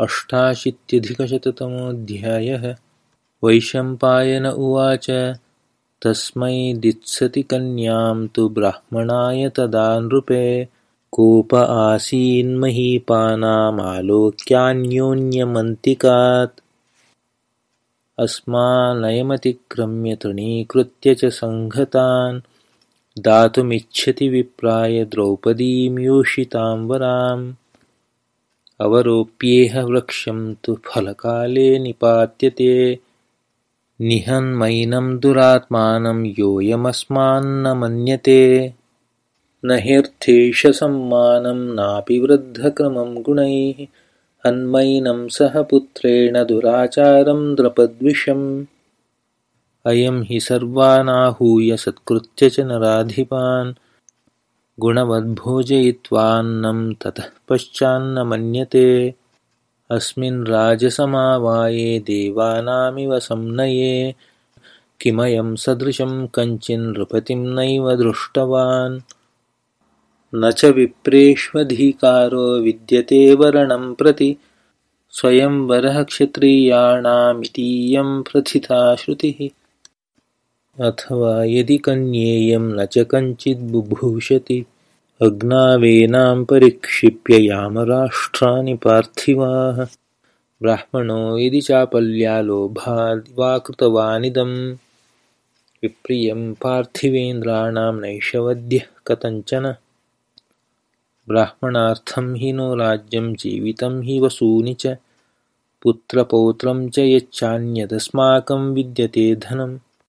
अष्टाशीत्यधिकशततमोऽध्यायः। वैशम्पायन उवाच तस्मै दित्सति कन्यां तु ब्राह्मणाय तदा नृपे कोप आसीन्महीपानामालोक्यान्योन्यमन्तिकात्। अस्मानयमतिक्रम्य तृणीकृत्य च सङ्घतान् दातुमिच्छति विप्राय द्रौपदीं योषितां वराम् अवरोप्येह वृक्षं तु फलकाले निपात्यते। निहन्मैनं दुरात्मानं योऽयमस्मान्न मन्यते। न ह्यर्थेशसम्मानं नापि वृद्धक्रमं गुणैः। हन्मैनं सह पुत्रेण दुराचारं द्रपद्विषम्। अयं हि सर्वानाहूय सत्कृत्य च नराधिपान् गुणवद्भोजयित्वान्नं ततः पश्चान्न मन्यते अस्मिन् राजसमावाये देवानामिव संनये। किमयं सदृशं कञ्चिन्नृपतिं नैव दृष्टवान्। न च विप्रेष्वधिकारो विद्यते वरणं प्रति। स्वयंवरः क्षत्रियाणामितीयं प्रथिता श्रुतिः अथवा यदि कन्येयं न च कञ्चिद्बुभूषति अग्नावेनां परिक्षिप्य यामराष्ट्राणि पार्थिवाः। ब्राह्मणो यदि चापल्यालोभाद्वा कृतवानिदं विप्रियं पार्थिवेन्द्राणां नैषवद्यः कथञ्चन। ब्राह्मणार्थं हि नो राज्यं जीवितं हि वसूनि च। पुत्रपौत्रं च यच्चान्यदस्माकं विद्यते धनम्